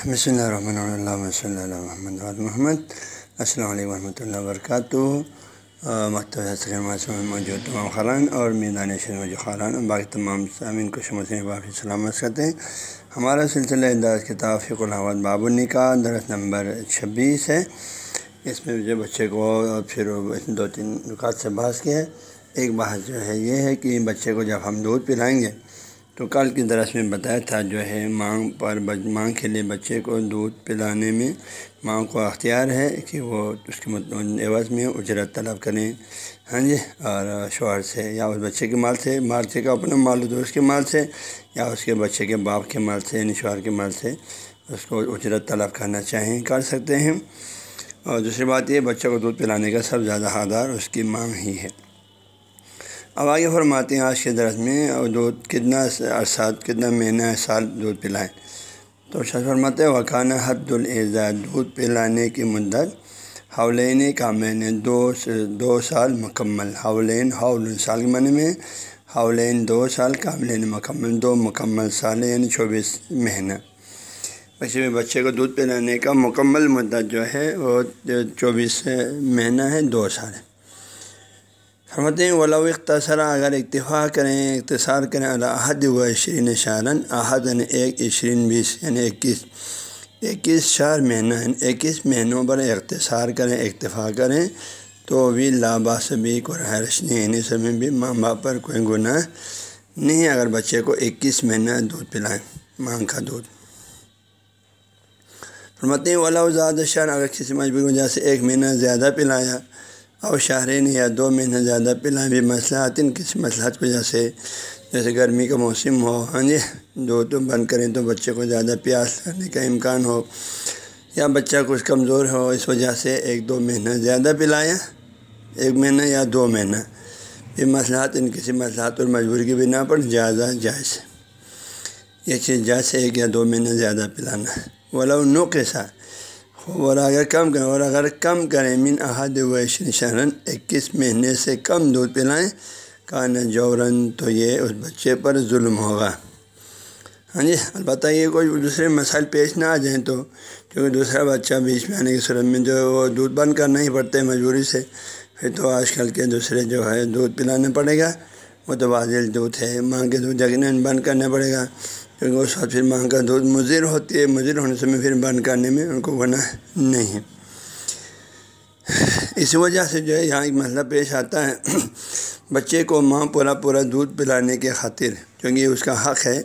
بسم اللہ الرحمن اللہ صلی اللہ محمد محمد السلام علیکم ورحمۃ اللہ وبرکاتہ مکتب موجود تمام خران اور میدان شرم خران اور باقی تمام سامعین کو شمت باقی سلامت کرتے ہیں ہمارا سلسلہ انداز کتاب فک الحمد باب النکاح درخت نمبر چھبیس ہے اس میں جو بچے کو پھر دو تین نکات سے بحث کیا ہے ایک بحث جو ہے یہ ہے کہ بچے کو جب ہم دودھ پلائیں گے تو کل کی درس میں بتایا تھا جو ہے مانگ پر ماں کے لیے بچے کو دودھ پلانے میں ماں کو اختیار ہے کہ وہ اس کے عوض میں اجرت طلب کریں۔ ہاں جی اور شوہر سے یا اس بچے کے مال سے بچے کا اپنا مال اس کے مال سے، یا اس کے بچے کے باپ کے مال سے یعنی شوہر کے مال سے اس کو اجرت طلب کرنا چاہیں، کر سکتے ہیں۔ اور دوسری بات یہ، بچے کو دودھ پلانے کا سب زیادہ حادار اس کی مانگ ہی ہے۔ اب آگے فرماتے ہیں آج کے درس میں اور دودھ کتنا عرصہ کتنا مہینہ سال دودھ پلائیں۔ تو شاید فرماتے ہیں وقانہ حد العزا دودھ پلانے کی مدت حولین کا معنی دو دو سال مکمل۔ حولین، حول سال کے معنی میں حولین، دو سال کاملین مکمل، دو مکمل سال یعنی چوبیس مہینہ۔ ویسے بچے کو دودھ پلانے کا مکمل مدت جو ہے، وہ چوبیس مہینہ ہے، دو سال ہے۔ فرماتے ہیں ولو اختصرا، اگر اتفاق کریں، اختصار کریں الحد و عشرین شارن احد یعنی ایک، عشرین، بیس یعنی اکیس اکیس چار مہینہ یعنی اکیس مہینوں پر اختصار کریں اتفاق کریں، تو بھی لاباس بھی، کوئی حرش نہیں یعنی سب میں بھی ماں باپ پر کوئی گناہ نہیں، اگر بچے کو اکیس مہینہ دودھ پلائیں ماں کا دودھ۔ فرماتے ہیں ولا زیادہ شہر اگر کسی مجبور وجہ سے ایک مہینہ زیادہ پلایا اور شہرین یا دو مہینہ زیادہ پلائیں بھی مسئلہ آتے ہیں کسی مسئلہ کی وجہ سے، جیسے گرمی کا موسم ہو ہاں جی دودھ بند کریں تو بچے کو زیادہ پیاس کرنے کا امکان ہو، یا بچہ کچھ کمزور ہو، اس وجہ سے ایک دو مہینہ زیادہ پلایا ایک مہینہ یا دو مہینہ۔ یہ مسئلات ان کسی مسئلات اور مجبوری کی بنا پر زیادہ جائز۔ یہ چیز جائز ایک یا دو مہینہ زیادہ پلانا۔ ولا نو کے ساتھ اور اگر کم کریں اور اگر کم کریں من احد ویشن شہرن اکیس مہینے سے کم دودھ پلائیں کان جورن تو یہ اس بچے پر ظلم ہوگا ہاں جی البتہ یہ کوئی دوسرے مسائل پیش نہ آ جائیں تو کیونکہ دوسرا بچہ بیچ میں آنے کی صورت میں جو وہ دودھ بند کرنا ہی پڑتا ہے مجبوری سے پھر تو آج کل کے دوسرے جو ہے دودھ پلانا پڑے گا وہ تو واضح دودھ ہے ماں کے دودھ جگنے بند کرنا پڑے گا کیونکہ اس وقت پھر ماں کا دودھ مضر ہوتی ہے، مضر ہونے سے میں پھر بند کرنے میں ان کو گناہ نہیں ہے۔ اسی وجہ سے جو ہے یہاں ایک مسئلہ پیش آتا ہے۔ بچے کو ماں پورا پورا دودھ پلانے کے خاطر، کیونکہ اس کا حق ہے۔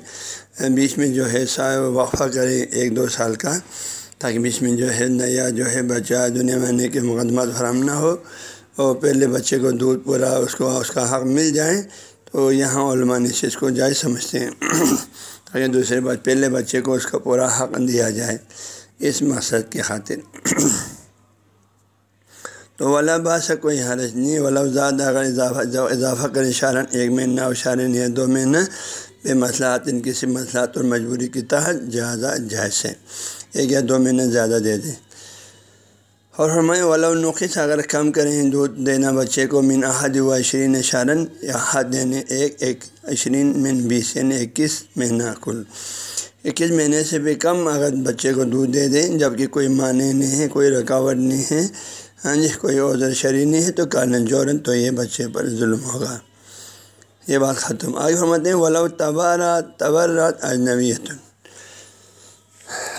بیچ میں جو ہے سا وقفہ کرے ایک دو سال کا، تاکہ بیچ میں جو ہے نیا جو ہے بچہ دنیا میں آنے کے مقدمات فراہم نہ ہو۔ اور پہلے بچے کو دودھ پورا اس کو، اس کا حق مل جائے تو یہاں علماء نے اس کو جائز سمجھتے ہیں۔ تاکہ دوسرے بات پہلے بچے کو اس کا پورا حق دیا جائے اس مقصد کی خاطر۔ تو ولا باس کوئی حرج نہیں ولا زاد اگر اضافہ اضافہ کرے شارن ایک مہینہ اشارن یا دو مہینہ، بے مسئلات ان کسی مسئلات اور مجبوری کے تحت زیادہ جائز ہے۔ ایک یا دو مہینہ زیادہ دے دیں۔ اور ہمیں ولا اگر کم کریں دودھ دینا بچے کو من احد و عشرین اشارن یا حد یعنی ایک ایک عشرین من بیس یعنی اکیس مہینہ کل۔ اکیس مہینے سے بھی کم اگر بچے کو دودھ دے دیں جبکہ کوئی معنی نہیں ہے، کوئی رکاوٹ نہیں ہے ہاں جی کوئی عذر شرح نہیں ہے، تو کان جورن تو یہ بچے پر ظلم ہوگا۔ یہ بات ختم۔ آگے فرماتے ہیں ولا تبارات تبرات اجنویت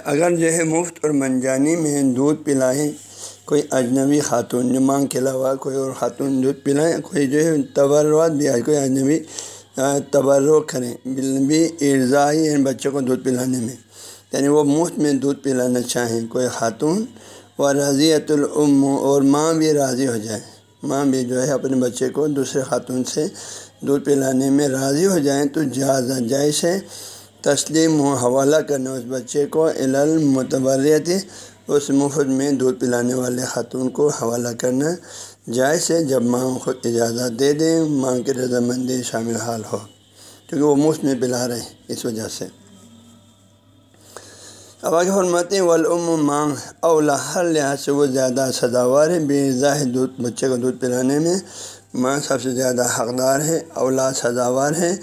اگر جو ہے مفت اور منجانی میں دودھ پلائیں کوئی اجنبی خاتون جو مانگ کے علاوہ کوئی اور خاتون دودھ پلائیں، کوئی جو ہے تبرات بھی آج کوئی اجنبی تبرو کریں، بھی ارزائی یعنی بچوں کو دودھ پلانے میں۔ یعنی وہ مفت میں دودھ پلانا چاہیں، کوئی خاتون و رضیت العم اور ماں بھی راضی ہو جائے۔ ماں بھی جو ہے اپنے بچے کو دوسرے خاتون سے دودھ پلانے میں راضی ہو جائیں تو جہاز جائز ہے۔ تسلیم و حوالہ کرنا اس بچے کو المتبریت اس مفت میں دودھ پلانے والے خاتون کو حوالہ کرنا جائز ہے جب ماں خود اجازت دے دیں، ماں کی رضامندی شامل حال ہو، کیونکہ وہ مفت میں پلا رہے اس وجہ سے۔ اب آگے فرماتے ہیں والم مانگ اولا ہر لحاظ سے وہ زیادہ سزاوار ہے۔ بے ظاہر دودھ، بچے کو دودھ پلانے میں ماں سب سے زیادہ حقدار ہے اولا سزاوار ہے۔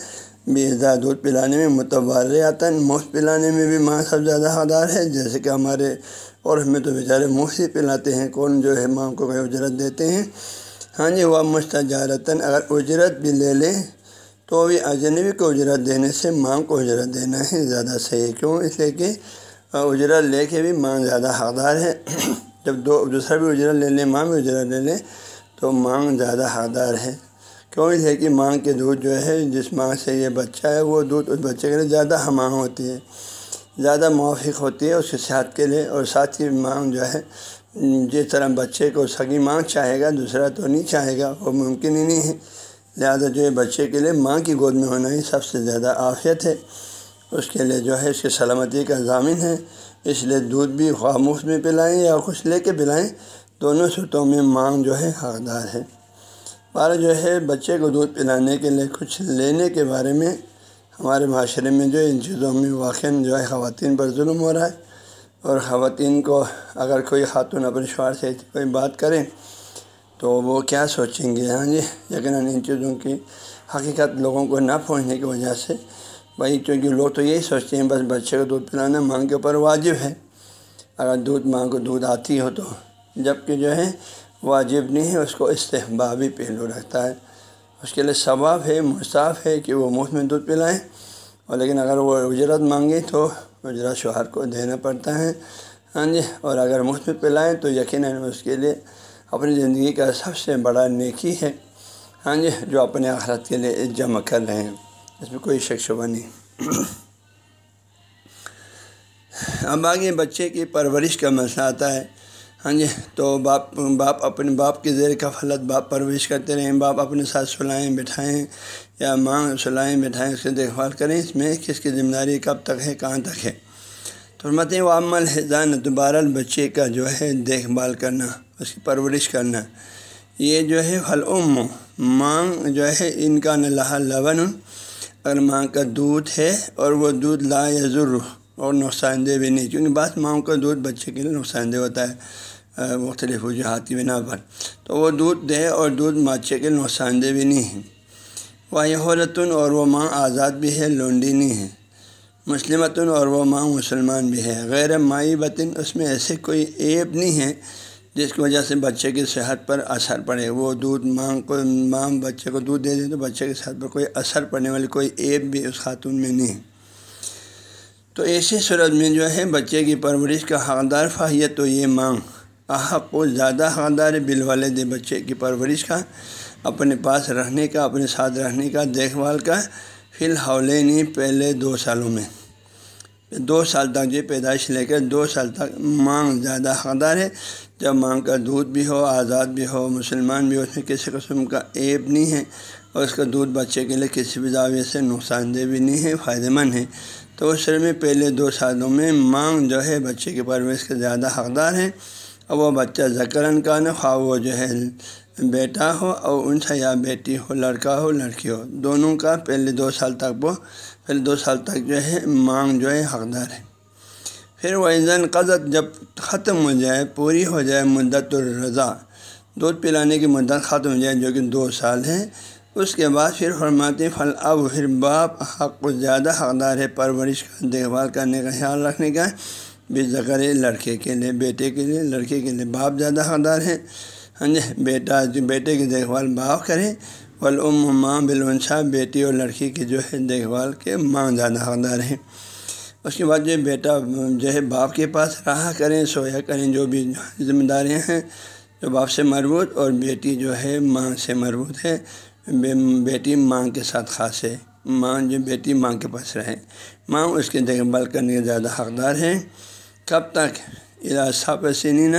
بھی زیادہ دودھ پلانے میں متبرعتا مفت پلانے میں بھی ماں سب زیادہ حقدار ہے۔ جیسے کہ ہمارے اور ہمیں تو بیچارے مفت ہی پلاتے ہیں، کون جو ہے ماں کو کوئی اجرت دیتے ہیں؟ ہاں جی وہ مستجارتاً اگر اجرت بھی لے لیں تو بھی اجنبی کو اجرت دینے سے ماں کو اجرت دینا ہے زیادہ صحیح کیوں؟ اس لیے کہ اجرت لے کے بھی ماں زیادہ حقدار ہے۔ جب دو، دوسرا بھی اجرت لے لیں ماں بھی اجرت لے لیں تو ماں زیادہ حقدار ہے۔ کیوں؟ اس لیے کہ ماں کے دودھ جو ہے، جس ماں سے یہ بچہ ہے، وہ دودھ اس بچے کے لیے زیادہ ہماں ہوتی ہے۔ زیادہ موافق ہوتی ہے اس کی صحت کے لیے اور ساتھ ہی ماں جو ہے، جس طرح بچے کو سگی ماں چاہے گا، دوسرا تو نہیں چاہے گا، وہ ممکن ہی نہیں ہے۔ لہٰذا جو ہے بچے کے لیے ماں کی گود میں ہونا ہی سب سے زیادہ عافیت ہے۔ اس کے لیے جو ہے، اس کی سلامتی کا ضامن ہے۔ اس لیے دودھ بھی خاموش میں پلائیں یا کچھ لے کے پلائیں، دونوں صورتوں میں ماں جو ہے حقدار ہے۔ بارہ جو ہے، بچے کو دودھ پلانے کے لیے کچھ لینے کے بارے میں ہمارے معاشرے میں جو ان چیزوں میں واقع جو ہے خواتین پر ظلم ہو رہا ہے اور خواتین کو اگر کوئی خاتون اپنے شوہر سے کوئی بات کریں تو وہ کیا سوچیں گے؟ ہاں جی یقیناً ان چیزوں کی حقیقت لوگوں کو نہ پہنچنے کی وجہ سے۔ بھائی چونکہ لوگ تو یہی سوچتے ہیں، بس بچے کو دودھ پلانا ماں کے اوپر واجب ہے۔ اگر دودھ ماں کو دودھ آتی ہو تو جبکہ جو ہے واجب نہیں ہے، اس کو استحبابی پہلو رکھتا ہے۔ اس کے لیے ثواب ہے مصاف ہے کہ وہ مفت میں دودھ پلائیں۔ اور لیکن اگر وہ اجرت مانگے تو اجرت شوہر کو دینا پڑتا ہے۔ ہاں جی اور اگر مفت میں پلائیں تو یقیناً اس کے لیے اپنی زندگی کا سب سے بڑا نیکی ہے۔ ہاں جی جو اپنے آخرت کے لیے جمع کر رہے ہیں۔ اس میں کوئی شک شبہ نہیں۔ اب آگے بچے کی پرورش کا مسئلہ آتا ہے۔ ہاں جی تو باپ باپ اپنے باپ کے زیر کا باپ پرورش کرتے رہیں، باپ اپنے ساتھ سلائیں بٹھائیں یا ماں سلائیں بٹھائیں، اس کی دیکھ بھال کریں۔ اس میں کس کی ذمہ داری کب تک ہے، کہاں تک ہے؟ تو مت و عمل ہے دوبارہ بچے کا جو ہے دیکھ بھال کرنا، اس کی پرورش کرنا۔ یہ جو ہے حلعم مانگ جو ہے، ان کا نلحہ لبن، اگر ماں کا دودھ ہے اور وہ دودھ لا یا ضرور اور نقصان دہ بھی نہیں۔ کیونکہ بعض ماؤں کا دودھ بچے کے لیے نقصان دہ ہوتا ہے۔ مختلف وجوہات کی بنا پر۔ تو وہ دودھ دے اور دودھ بچے کے نقصان دہ بھی نہیں ہے وہ حورتن اور وہ ماں آزاد بھی ہے، لونڈی نہیں ہے۔ مسلمتن اور وہ ماں مسلمان بھی ہے۔ غیر مائی بطن اس میں ایسے کوئی ایپ نہیں ہے جس کی وجہ سے بچے کی صحت پر اثر پڑے۔ وہ دودھ ماں کو، ماں بچے کو دودھ دے دیں تو بچے کی صحت پر کوئی اثر پڑنے والی کوئی ایپ بھی اس خاتون میں نہیں۔ ہے تو ایسی صورت میں جو ہے، بچے کی پرورش کا حقدار فاہیت تو یہ مانگ احق و زیادہ حقدار بل بچے کی پرورش کا، اپنے پاس رہنے کا، اپنے ساتھ رہنے کا، دیکھ بھال کا فی الحولینی پہلے دو سالوں میں۔ دو سال تک جو پیدائش لے کر دو سال تک مانگ زیادہ حقدار ہے۔ جب مانگ کا دودھ بھی ہو، آزاد بھی ہو، مسلمان بھی ہو، اس میں کسی قسم کا ایب نہیں ہے۔ اور اس کا دودھ بچے کے لیے کسی بھی زاویے سے نقصان دہ بھی نہیں ہے، فائدہ مند ہے۔ تو اس سر میں پہلے دو سالوں میں مانگ جو ہے بچے کی پرورش کے زیادہ حقدار ہے۔ اور وہ بچہ زکرن کا نہ خواہ وہ جو ہے بیٹا ہو اور ان سے یا بیٹی ہو، لڑکا ہو، لڑکی ہو۔ دونوں کا پہلے دو سال تک وہ، پہلے دو سال تک جو ہے مانگ جو ہے حقدار ہے۔ پھر وہ عزن قزت جب ختم ہو جائے، پوری ہو جائے مدت الرضا۔ دودھ پلانے کی مدت ختم ہو جائے جو کہ دو سال ہے۔ اس کے بعد پھر فرماتے پھل اب پھر باپ حق کو زیادہ حقدار ہے۔ پرورش کا، دیکھ بھال کرنے کا خیال رکھنے کا بے ذکر لڑکے کے لیے، بیٹے کے لیے، لڑکے کے لیے باپ زیادہ حقدار ہے۔ ہاں جی بیٹا جو بیٹے کی دیکھ بھال باپ کرے۔ ولعم ماں بالونسا بیٹی اور لڑکی کی جو ہے دیکھ بھال کے ماں زیادہ حقدار ہیں اس کے بعد جو بیٹا جو ہے باپ کے پاس رہا کریں، سویا کریں، جو بھی ذمہ داریاں ہیں، جو باپ سے مربوط اور بیٹی جو ہے ماں سے مربوط ہے بیٹی ماں کے ساتھ خاص ہے۔ ماں جو بیٹی ماں کے پاس رہے۔ ماں اس کی دیکھ بھال کرنے کے زیادہ حقدار ہیں کب تک؟ صاف سنین،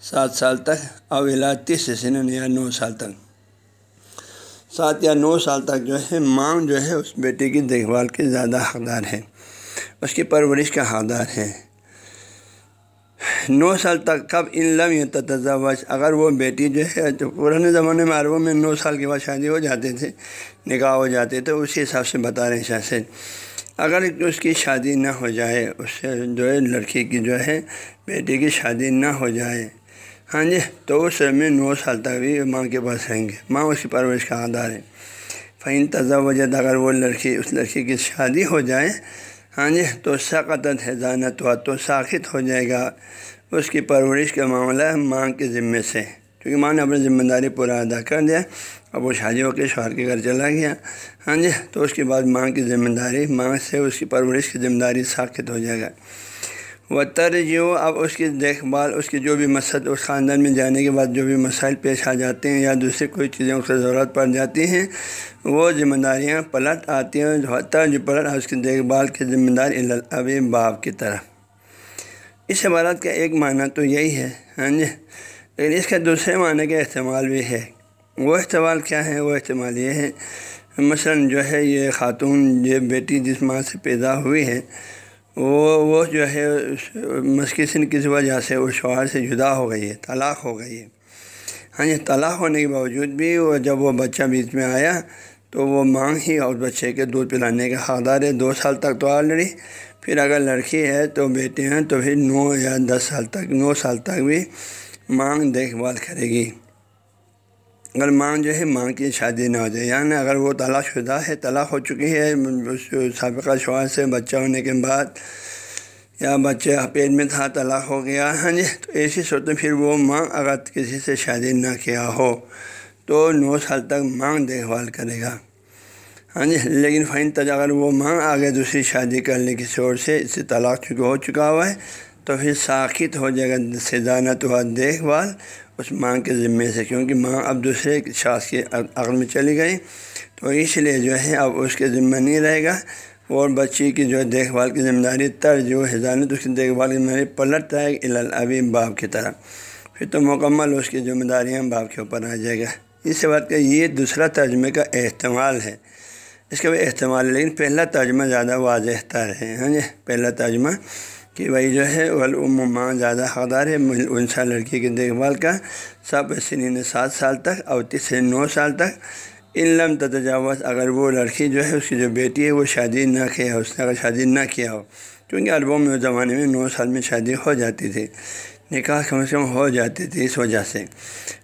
سات سال تک، او تیس سنین، یا نو سال تک۔ سات یا نو سال تک جو ہے ماں جو ہے، اس بیٹے کی دیکھ بھال کے زیادہ حقدار ہے۔ اس کی پرورش کا حقدار ہے۔ نو سال تک کب ان لم تجاوز اگر وہ بیٹی جو ہے، تو پرانے زمانے میں عربوں میں نو سال کے بعد شادی ہو جاتے تھے، نکاح ہو جاتے تھے اسی حساب سے بتا رہے ہیں شاہ سے اگر اس کی شادی نہ ہو جائے، اس سے جو ہے لڑکی کی جو ہے بیٹی کی شادی نہ ہو جائے۔ ہاں جی تو اس میں نو سال تک بھی ماں کے پاس رہیں گے۔ ماں اس کی پرورش کا آدھار ہے۔ فہم تجاوجت اگر وہ لڑکی، اس لڑکی کی شادی ہو جائے ہاں جی تو سقط حضانت ہوا، تو ساخت ہو جائے گا۔ اس کی پرورش کا معاملہ ماں کے ذمے سے کیونکہ ماں نے اپنی ذمہ داری پورا ادا کر دیا۔ اب وہ شادی ہو کے شوہر کے گھر چلا گیا۔ ہاں جی تو اس کے بعد ماں کی ذمہ داری، ماں سے اس کی پرورش کی ذمہ داری ساخت ہو جائے گا۔ وہ ترجیح اب اس کی دیکھ بھال، اس کی جو بھی مقصد، اس خاندان میں جانے کے بعد جو بھی مسائل پیش آ جاتے ہیں یا دوسری کوئی چیزیں اس کی ضرورت پڑ جاتی ہیں، وہ ذمہ داریاں پلٹ آتی ہیں۔ جو ترج پلٹ اس کی دیکھ بھال کی ذمہ داری ابھی باپ کی طرح اس عبارت کا ایک معنی تو یہی ہے۔ ہاں جی لیکن اس کے دوسرے معنی کا استعمال بھی ہے۔ وہ استعمال کیا ہے؟ وہ استعمال یہ ہے، مثلاً جو ہے یہ خاتون، یہ بیٹی جس ماں سے پیدا ہوئی ہے، وہ وہ جو ہے مسکسن کس وجہ سے اس شوہر سے جدا ہو گئی ہے، طلاق ہو گئی ہے۔ ہاں جی طلاق ہونے کے باوجود بھی وہ جب وہ بچہ بیچ میں آیا تو وہ مانگ ہی اور بچے کے دودھ پلانے کا حقدار ہے۔ دو سال تک تو آلریڈی پھر اگر لڑکی ہے تو بیٹے ہیں تو پھر نو یا دس سال تک، نو سال تک بھی مانگ دیکھ بھال کرے گی۔ اگر ماں جو ہے ماں کی شادی نہ ہو جائے۔ یعنی اگر وہ طلاق شدہ ہے طلاق ہو چکی ہے سابقہ شوہر سے بچہ ہونے کے بعد، یا بچے پیٹ میں تھا، طلاق ہو گیا۔ ہاں جی تو ایسی صورت میں پھر وہ ماں اگر کسی سے شادی نہ کیا ہو، تو نو سال تک مانگ دیکھ بھال کرے گا۔ ہاں جی لیکن فائن تج اگر وہ ماں آگے دوسری شادی کرنے کی شور سے اس سے طلاق چکے ہو چکا ہوا ہے، تو پھر ساخت ہو جائے گا سزانت ہوا دیکھ بھال۔ اس ماں کے ذمے سے، کیونکہ ماں اب دوسرے شاخ کے عقل میں چلی گئی، تو اس لیے جو ہے اب اس کے ذمہ نہیں رہے گا۔ اور بچی کی جو ہے دیکھ بھال کی ذمہ داری، تر جو حضانت اس کی دیکھ بھال کی ذمہ داری پلٹ جائے گا ابھی باپ کی طرح پھر تو مکمل اس کی ذمہ داریاں باپ کے اوپر آ جائے گا۔ اس بات کا یہ دوسرا ترجمے کا احتمال ہے۔ اس کا بھی احتمال ہے، لیکن پہلا ترجمہ زیادہ واضح تر ہے۔ ہاں جی پہلا ترجمہ۔ کہ بھائی جو ہے ماں زیادہ حقدار ہے۔ انسا لڑکی کی دیکھ بھال کا سب سنین سات سال تک اور سے نو سال تک۔ علم تجاوز اگر وہ لڑکی جو ہے، اس کی جو بیٹی ہے، وہ شادی نہ کیا اس نے اگر شادی نہ کیا ہو۔ کیونکہ عربوں میں اس زمانے میں نو سال میں شادی ہو جاتی تھی، نکاح کم از کم ہو جاتی تھی اس وجہ سے۔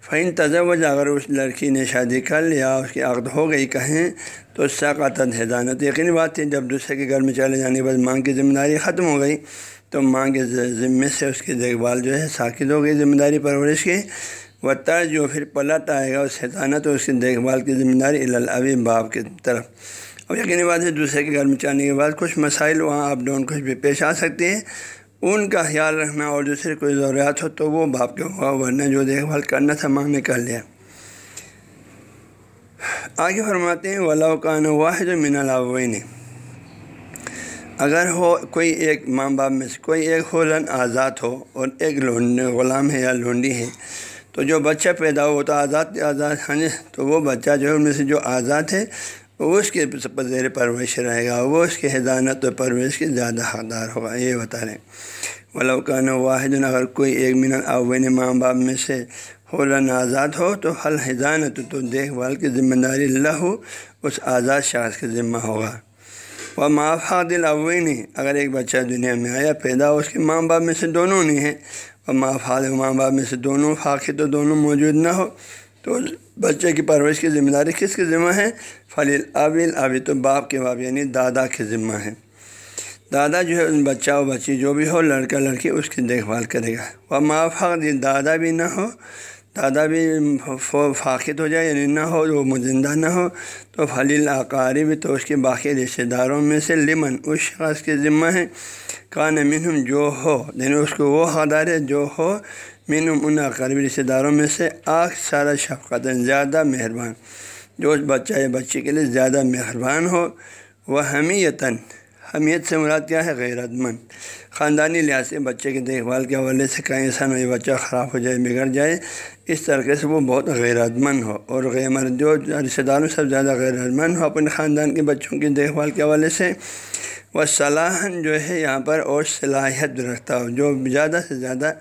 فین تجاوز اگر اس لڑکی نے شادی کر لیا، اس کی عقد ہو گئی کہیں، تو سقاط حضانت یقینی بات تھی جب دوسرے کے گھر میں چلے جانے کے بعد ماں کی ذمہ داری ختم ہو گئی۔ تو ماں کے ذمے سے اس کی دیکھ بھال جو ہے ساکت ہو گئی ذمہ داری پرورش کی۔ و جو پھر پلٹ آئے گا اس حضانت اور اس کی دیکھ بھال کی ذمہ داری الابی باپ کی طرف۔ اب یقینی بات ہے دوسرے کے گھر میں چاہنے کے بعد کچھ مسائل وہاں اپ ڈاؤن کچھ بھی پیش آ سکتے ہیں۔ ان کا خیال رکھنا اور دوسرے کوئی ضروریات ہو تو وہ باپ کے ہوا ورنہ جو دیکھ بھال کرنا تھا ماں نے کر لیا۔ آگے فرماتے ہیں ولا کان واحد من العین اگر ہو کوئی ایک ماں باپ میں سے کوئی ایک ہولن آزاد ہو اور ایک لونڈ غلام ہے یا لونڈی ہے، تو جو بچہ پیدا ہو تو آزاد آزاد ہاں تو وہ بچہ جو ہے ان میں سے جو آزاد ہے، وہ اس کے زیر پرورش رہے گا، وہ اس کی حضانت و پرورش کے زیادہ حقدار ہوگا، یہ بتا رہے ہیں۔ واحد اگر کوئی ایک منٹ اون ماں باپ میں سے حلن آزاد ہو، تو حل حضانت تو دیکھ بھال کی ذمہ داری اللہ ہو، اس آزاد شخص کے ذمہ ہوگا۔ وہ مافاد الاوین اگر ایک بچہ دنیا میں آیا، پیدا اس کے ماں باپ میں سے دونوں نہیں ہیں۔ اور مافاد ماں باپ میں سے دونوں فاقی تو دونوں موجود نہ ہو۔ تو بچے کی پرورش کی ذمہ داری کس کی ذمہ ہے؟ فلیل ابل ابھی تو باپ کے باپ یعنی دادا کی ذمہ ہے۔ دادا جو ہے بچہ و بچی جو بھی ہو، لڑکا لڑکی، اس کی دیکھ بھال کرے گا۔ وہ مافاق دادا بھی نہ ہو دادا بھی فاقد ہو جائے یعنی نہ ہو وہ مزندہ نہ ہو، تو فلیل اقاری بھی تو اس کے باقی رشتہ داروں میں سے لمن اس شخص کے ذمہ ہے کان منہم جو ہو یعنی اس کو وہ حدار ہے جو ہو، منہم ان قریبی رشتہ داروں میں سے آخ سارا شفقت زیادہ مہربان۔ جو اس بچہ یا بچی کے لیے زیادہ مہربان ہو، وہ حمیتاً حمیت سے مراد کیا ہے؟ غیرت مند خاندانی لحاظ سے بچے کی دیکھ بھال کے حوالے سے کہیں ایسا نہیں بچہ خراب ہو جائے، بگڑ جائے۔ اس طریقے سے وہ بہت غیرت مند ہو اور غیر جو رشتے داروں سب زیادہ غیرت مند ہو۔ اپنے خاندان کے بچوں کی دیکھ بھال کے حوالے سے وہ صلاحاً جو ہے یہاں پر اور صلاحیت رکھتا ہو۔ جو زیادہ سے زیادہ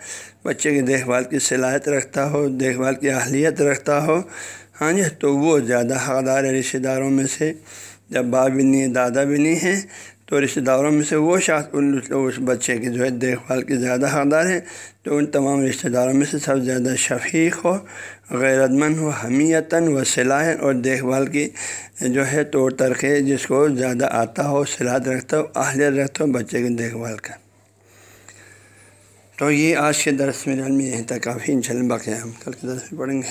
بچے کی دیکھ بھال کی صلاحیت رکھتا ہو، دیکھ بھال کی اہلیت رکھتا ہو ہاں جی تو وہ زیادہ حقدار ہے رشتہ داروں میں سے۔ جب باپ بھی نہیں ہے، دادا بھی نہیں ہے تو رشتہ داروں میں سے وہ شخص اس بچے کی جو ہے دیکھ بھال کی زیادہ حقدار ہے، تو ان تمام رشتہ داروں میں سے سب سے زیادہ شفیق ہو غیرت مند ہو، حمیتاً و صلاح اور دیکھ بھال کی جو ہے طور طریقے جس کو زیادہ آتا ہو صلاحت رکھتا ہو، اہلیت رکھتا ہو بچے کی دیکھ بھال کا۔ تو یہ آج کے درس میں یہیں تک کافی ان شاء اللہ باقی ہم کل کے درس میں پڑھیں گے۔